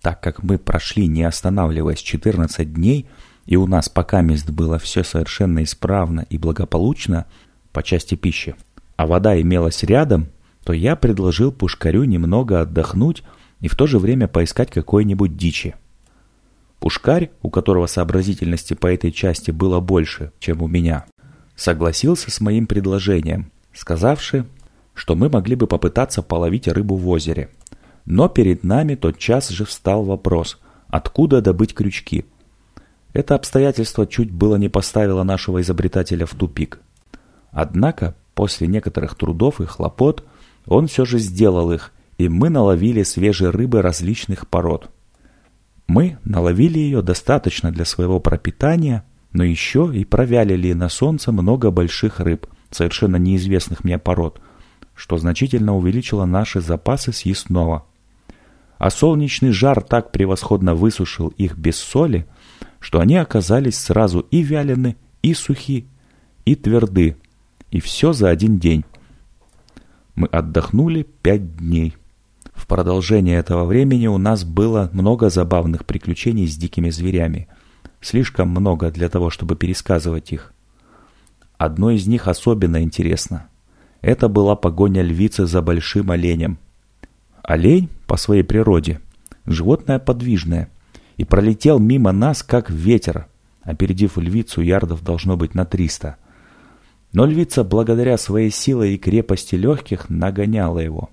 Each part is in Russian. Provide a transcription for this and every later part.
Так как мы прошли, не останавливаясь, 14 дней, и у нас пока мест было все совершенно исправно и благополучно по части пищи, а вода имелась рядом, то я предложил Пушкарю немного отдохнуть и в то же время поискать какой-нибудь дичи. Пушкарь, у которого сообразительности по этой части было больше, чем у меня, согласился с моим предложением, сказавши, что мы могли бы попытаться половить рыбу в озере. Но перед нами тотчас же встал вопрос, откуда добыть крючки. Это обстоятельство чуть было не поставило нашего изобретателя в тупик. Однако, после некоторых трудов и хлопот, он все же сделал их, и мы наловили свежей рыбы различных пород. Мы наловили ее достаточно для своего пропитания, но еще и провялили на солнце много больших рыб, совершенно неизвестных мне пород, что значительно увеличило наши запасы съестного. А солнечный жар так превосходно высушил их без соли, что они оказались сразу и вялены, и сухи, и тверды, и все за один день. Мы отдохнули пять дней. В продолжение этого времени у нас было много забавных приключений с дикими зверями. Слишком много для того, чтобы пересказывать их. Одно из них особенно интересно. Это была погоня львицы за большим оленем. Олень, по своей природе, животное подвижное, и пролетел мимо нас, как ветер, опередив львицу ярдов должно быть на триста. Но львица, благодаря своей силе и крепости легких, нагоняла его.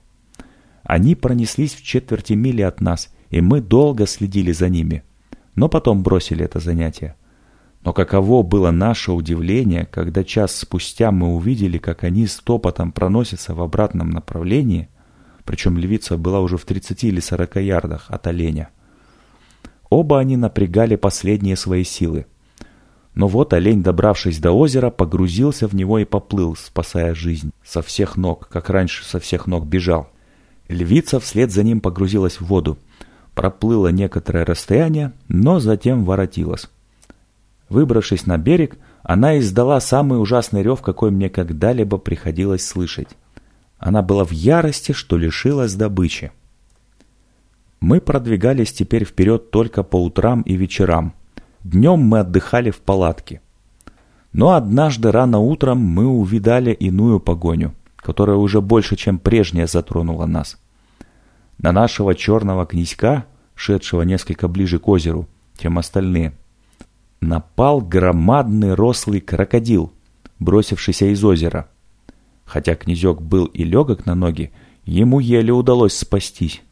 Они пронеслись в четверти мили от нас, и мы долго следили за ними, но потом бросили это занятие. Но каково было наше удивление, когда час спустя мы увидели, как они с топотом проносятся в обратном направлении, причем львица была уже в 30 или 40 ярдах от оленя. Оба они напрягали последние свои силы. Но вот олень, добравшись до озера, погрузился в него и поплыл, спасая жизнь со всех ног, как раньше со всех ног бежал. Львица вслед за ним погрузилась в воду. Проплыла некоторое расстояние, но затем воротилась. Выбравшись на берег, она издала самый ужасный рев, какой мне когда-либо приходилось слышать. Она была в ярости, что лишилась добычи. Мы продвигались теперь вперед только по утрам и вечерам. Днем мы отдыхали в палатке. Но однажды рано утром мы увидали иную погоню – которая уже больше, чем прежняя, затронула нас. На нашего черного князька, шедшего несколько ближе к озеру, чем остальные, напал громадный рослый крокодил, бросившийся из озера. Хотя князек был и легок на ноги, ему еле удалось спастись.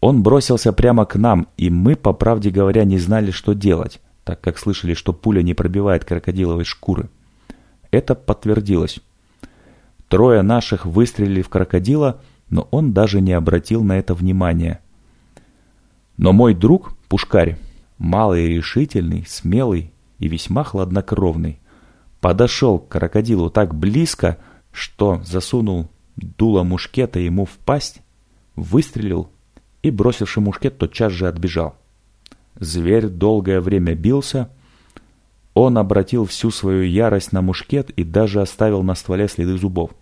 Он бросился прямо к нам, и мы, по правде говоря, не знали, что делать, так как слышали, что пуля не пробивает крокодиловой шкуры. Это подтвердилось. Трое наших выстрелили в крокодила, но он даже не обратил на это внимания. Но мой друг, Пушкарь, малый решительный, смелый и весьма хладнокровный, подошел к крокодилу так близко, что засунул дуло мушкета ему в пасть, выстрелил и, бросивший мушкет, тотчас же отбежал. Зверь долгое время бился, он обратил всю свою ярость на мушкет и даже оставил на стволе следы зубов.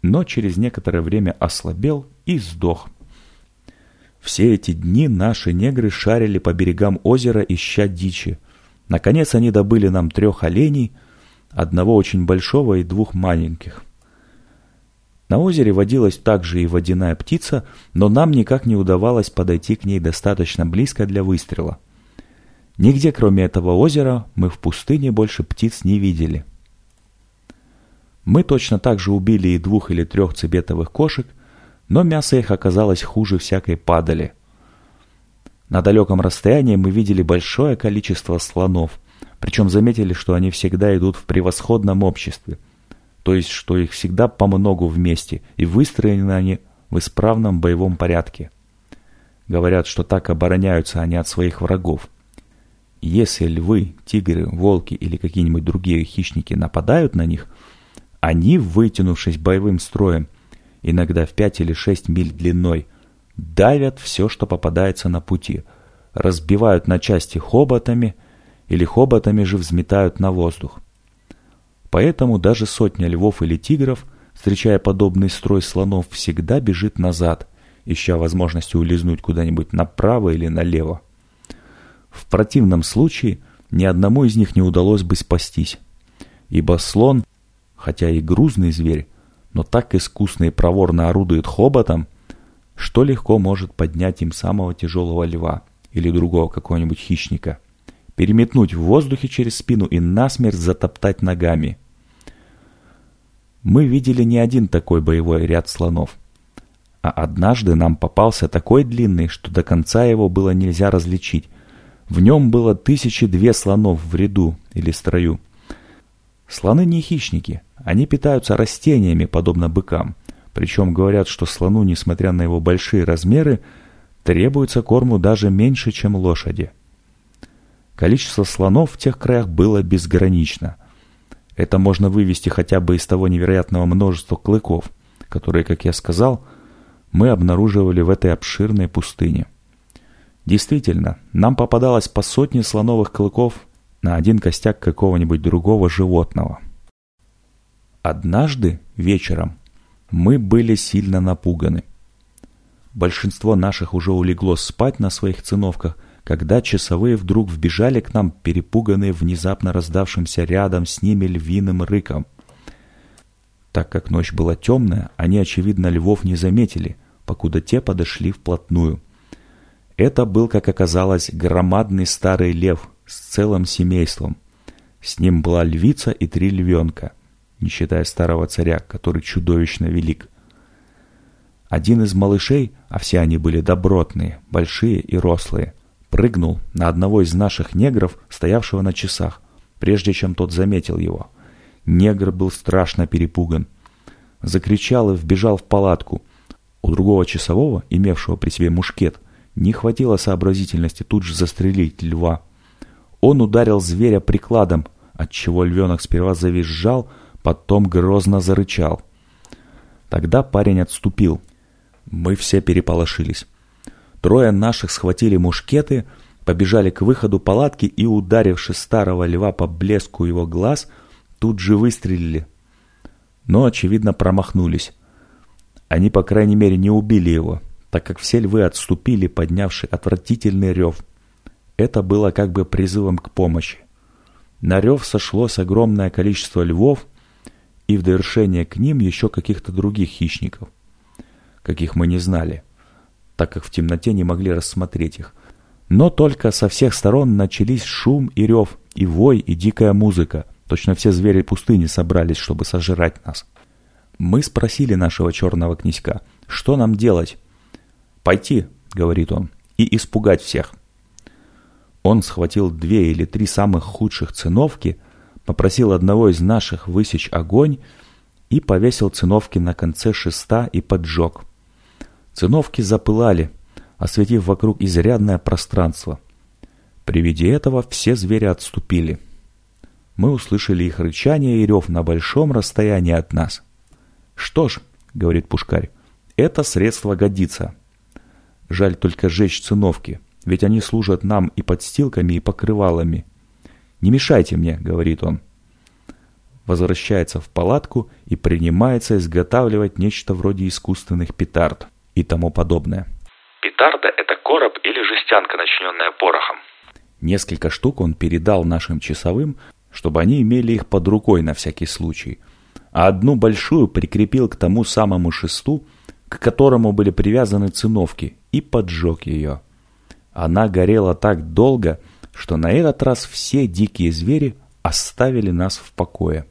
Но через некоторое время ослабел и сдох. Все эти дни наши негры шарили по берегам озера, ища дичи. Наконец они добыли нам трех оленей, одного очень большого и двух маленьких. На озере водилась также и водяная птица, но нам никак не удавалось подойти к ней достаточно близко для выстрела. Нигде, кроме этого озера, мы в пустыне больше птиц не видели. Мы точно так же убили и двух или трех цибетовых кошек, но мясо их оказалось хуже всякой падали. На далеком расстоянии мы видели большое количество слонов, причем заметили, что они всегда идут в превосходном обществе, то есть, что их всегда по многу вместе, и выстроены они в исправном боевом порядке. Говорят, что так обороняются они от своих врагов. Если львы, тигры, волки или какие-нибудь другие хищники нападают на них, они, вытянувшись боевым строем, иногда в пять или шесть миль длиной, давят все, что попадается на пути, разбивают на части хоботами или хоботами же взметают на воздух. Поэтому даже сотня львов или тигров, встречая подобный строй слонов, всегда бежит назад ища возможности улизнуть куда-нибудь направо или налево. В противном случае ни одному из них не удалось бы спастись, ибо слон, хотя и грузный зверь, но так искусно и проворно орудует хоботом, что легко может поднять им самого тяжелого льва или другого какого-нибудь хищника, переметнуть в воздухе через спину и насмерть затоптать ногами. Мы видели не один такой боевой ряд слонов, а однажды нам попался такой длинный, что до конца его было нельзя различить. В нем было тысячи две слонов в ряду или строю. Слоны не хищники, они питаются растениями, подобно быкам. Причем говорят, что слону, несмотря на его большие размеры, требуется корму даже меньше, чем лошади. Количество слонов в тех краях было безгранично. Это можно вывести хотя бы из того невероятного множества клыков, которые, как я сказал, мы обнаруживали в этой обширной пустыне. Действительно, нам попадалось по сотне слоновых клыков на один костяк какого-нибудь другого животного. Однажды вечером мы были сильно напуганы. Большинство наших уже улегло спать на своих циновках, когда часовые вдруг вбежали к нам, перепуганные внезапно раздавшимся рядом с ними львиным рыком. Так как ночь была темная, они, очевидно, львов не заметили, покуда те подошли вплотную. Это был, как оказалось, громадный старый лев с целым семейством. С ним была львица и три львенка не считая старого царя, который чудовищно велик. Один из малышей, а все они были добротные, большие и рослые, прыгнул на одного из наших негров, стоявшего на часах, прежде чем тот заметил его. Негр был страшно перепуган. Закричал и вбежал в палатку. У другого часового, имевшего при себе мушкет, не хватило сообразительности тут же застрелить льва. Он ударил зверя прикладом, отчего львенок сперва завизжал, потом грозно зарычал. Тогда парень отступил. Мы все переполошились. Трое наших схватили мушкеты, побежали к выходу палатки и, ударивши старого льва по блеску его глаз, тут же выстрелили. Но, очевидно, промахнулись. Они, по крайней мере, не убили его, так как все львы отступили, поднявши отвратительный рев. Это было как бы призывом к помощи. На рев сошлось огромное количество львов, и в довершение к ним еще каких-то других хищников, каких мы не знали, так как в темноте не могли рассмотреть их. Но только со всех сторон начались шум и рев, и вой, и дикая музыка. Точно все звери пустыни собрались, чтобы сожрать нас. Мы спросили нашего черного князька, что нам делать? «Пойти», — говорит он, — «и испугать всех». Он схватил две или три самых худших циновки — попросил одного из наших высечь огонь и повесил циновки на конце шеста и поджег. Циновки запылали, осветив вокруг изрядное пространство. При виде этого все звери отступили. Мы услышали их рычание и рев на большом расстоянии от нас. «Что ж», — говорит Пушкарь, — «это средство годится. Жаль только жечь циновки, ведь они служат нам и подстилками, и покрывалами. «Не мешайте мне», — говорит он. Возвращается в палатку и принимается изготавливать нечто вроде искусственных петард и тому подобное. Петарда – это короб или жестянка, начиненная порохом. Несколько штук он передал нашим часовым, чтобы они имели их под рукой на всякий случай, а одну большую прикрепил к тому самому шесту, к которому были привязаны циновки, и поджег ее. Она горела так долго, что на этот раз все дикие звери оставили нас в покое.